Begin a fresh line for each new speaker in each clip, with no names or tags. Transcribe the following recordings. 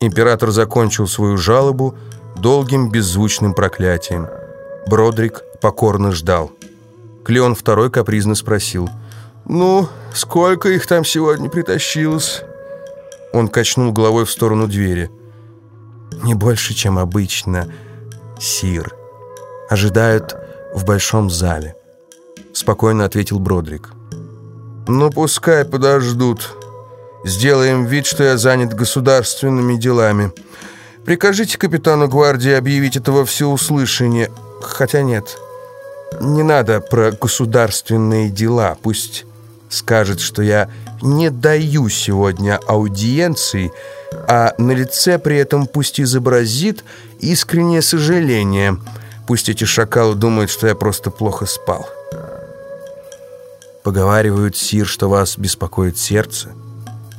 Император закончил свою жалобу долгим беззвучным проклятием. Бродрик покорно ждал. Клеон II капризно спросил. «Ну, сколько их там сегодня притащилось?» Он качнул головой в сторону двери. «Не больше, чем обычно, сир. Ожидают в большом зале», — спокойно ответил Бродрик. «Ну, пускай подождут. Сделаем вид, что я занят государственными делами. Прикажите капитану гвардии объявить это во всеуслышание. Хотя нет, не надо про государственные дела. Пусть скажет, что я не даю сегодня аудиенции, а на лице при этом пусть изобразит искреннее сожаление. Пусть эти шакалы думают, что я просто плохо спал». Поговаривают, Сир, что вас беспокоит сердце.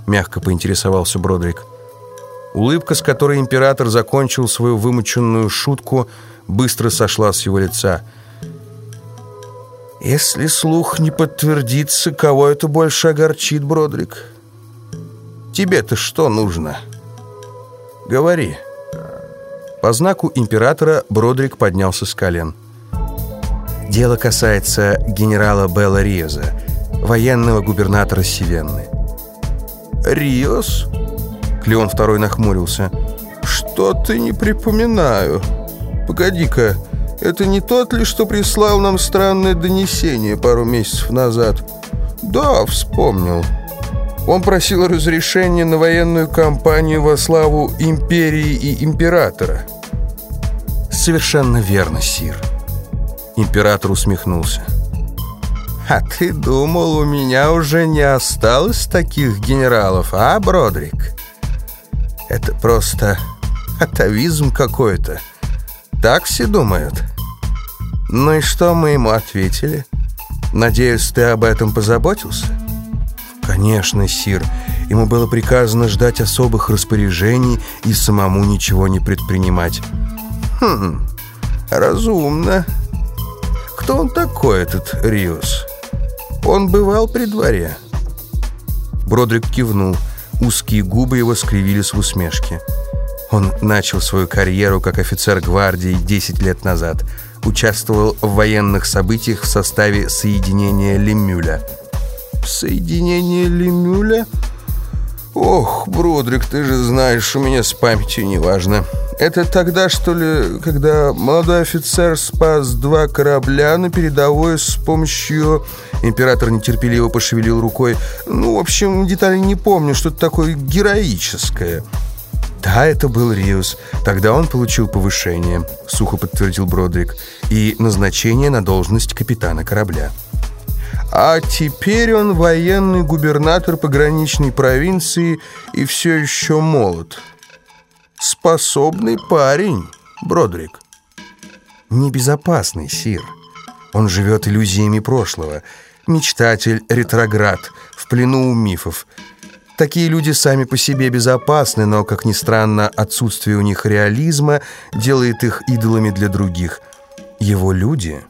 Мягко поинтересовался Бродрик. Улыбка, с которой император закончил свою вымученную шутку, быстро сошла с его лица. «Если слух не подтвердится, кого это больше огорчит, Бродрик? Тебе-то что нужно? Говори». По знаку императора Бродрик поднялся с колен. Дело касается генерала Белла Риоза, военного губернатора Сивенны. «Риос?» Клеон второй нахмурился. «Что-то не припоминаю. Погоди-ка, это не тот ли, что прислал нам странное донесение пару месяцев назад?» «Да, вспомнил. Он просил разрешения на военную кампанию во славу империи и императора». «Совершенно верно, Сир». Император усмехнулся. «А ты думал, у меня уже не осталось таких генералов, а, Бродрик? Это просто атовизм какой-то. Так все думают». «Ну и что мы ему ответили? Надеюсь, ты об этом позаботился?» «Конечно, Сир. Ему было приказано ждать особых распоряжений и самому ничего не предпринимать». «Хм, разумно». Кто он такой, этот Риус? Он бывал при дворе?» Бродрик кивнул. Узкие губы его скривились в усмешке. Он начал свою карьеру как офицер гвардии 10 лет назад. Участвовал в военных событиях в составе соединения Лемюля. «Соединение Лемюля?» «Ох, Бродрик, ты же знаешь, у меня с памятью неважно. Это тогда, что ли, когда молодой офицер спас два корабля на передовой с помощью...» Император нетерпеливо пошевелил рукой. «Ну, в общем, детали не помню, что-то такое героическое». «Да, это был Риус. Тогда он получил повышение», — сухо подтвердил Бродрик, «и назначение на должность капитана корабля». А теперь он военный губернатор пограничной провинции и все еще молод. Способный парень, Бродрик. Небезопасный, Сир. Он живет иллюзиями прошлого. Мечтатель, ретроград, в плену у мифов. Такие люди сами по себе безопасны, но, как ни странно, отсутствие у них реализма делает их идолами для других. Его люди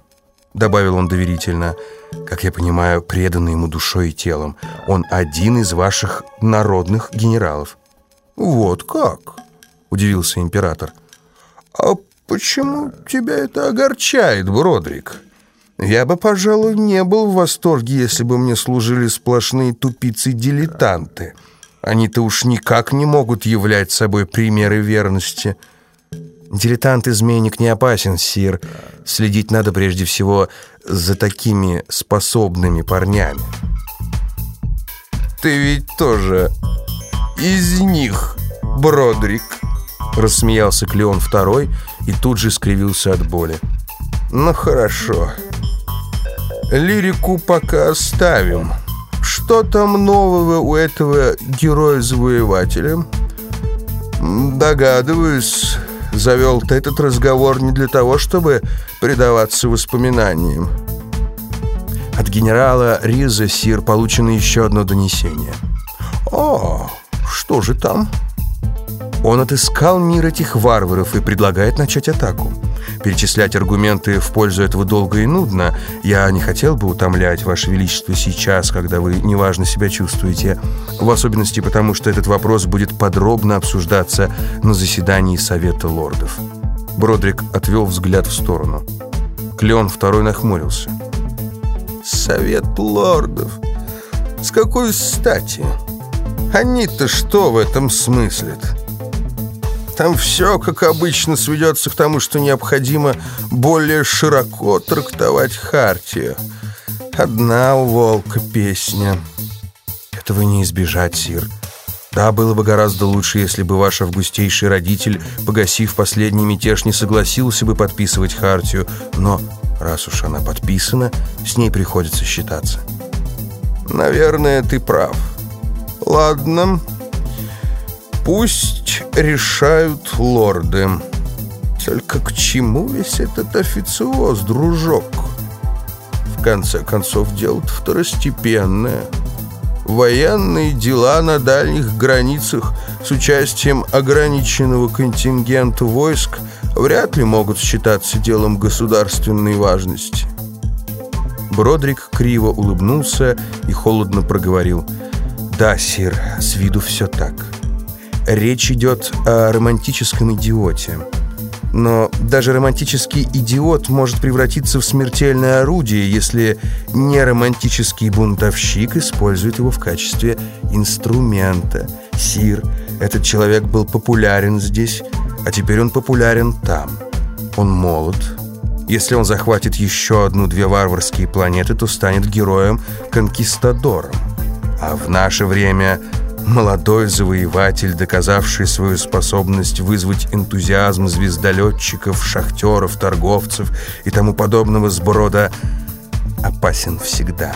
добавил он доверительно, как я понимаю, преданный ему душой и телом. Он один из ваших народных генералов. Вот как? Удивился император. А почему тебя это огорчает, Бродрик? Я бы, пожалуй, не был в восторге, если бы мне служили сплошные тупицы-дилетанты. Они-то уж никак не могут являть собой примеры верности. Дилетант-изменник не опасен, сир. Следить надо прежде всего за такими способными парнями. Ты ведь тоже из них, Бродрик, рассмеялся Клеон второй и тут же скривился от боли. Ну хорошо. Лирику пока оставим. Что там нового у этого героя-завоевателя? Догадываюсь, завел ты этот разговор не для того, чтобы предаваться воспоминаниям. От генерала Риза Сир получено еще одно донесение. О, что же там? Он отыскал мир этих варваров и предлагает начать атаку. Перечислять аргументы в пользу этого долго и нудно. Я не хотел бы утомлять Ваше Величество сейчас, когда вы неважно себя чувствуете. В особенности потому, что этот вопрос будет подробно обсуждаться на заседании Совета лордов. Бродрик отвел взгляд в сторону. Клеон второй нахмурился.
«Совет лордов? С какой стати? Они-то что в этом смыслят?» Там все, как обычно, сведется к тому, что необходимо более широко трактовать Хартию. Одна у волка песня.
Этого не избежать, Сир. Да, было бы гораздо лучше, если бы ваш августейший родитель, погасив последний мятеж, не согласился бы подписывать Хартию, но раз уж она подписана, с ней приходится считаться.
Наверное, ты прав. Ладно, Пусть решают лорды. Только к чему весь этот официоз, дружок? В конце концов, дело-то второстепенное. Военные дела на дальних границах с участием ограниченного контингента войск вряд ли могут считаться делом государственной важности.
Бродрик криво улыбнулся и холодно проговорил. «Да, сир, с виду все так». Речь идет о романтическом идиоте. Но даже романтический идиот может превратиться в смертельное орудие, если неромантический бунтовщик использует его в качестве инструмента. Сир, этот человек был популярен здесь, а теперь он популярен там. Он молод. Если он захватит еще одну-две варварские планеты, то станет героем-конкистадором. А в наше время Молодой завоеватель, доказавший свою способность вызвать энтузиазм звездолетчиков, шахтеров, торговцев и тому подобного сброда, опасен всегда.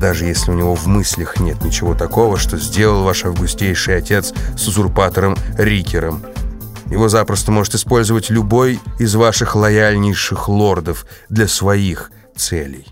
Даже если у него в мыслях нет ничего такого, что сделал ваш августейший отец с узурпатором Рикером. Его запросто может использовать любой из ваших лояльнейших лордов для своих целей.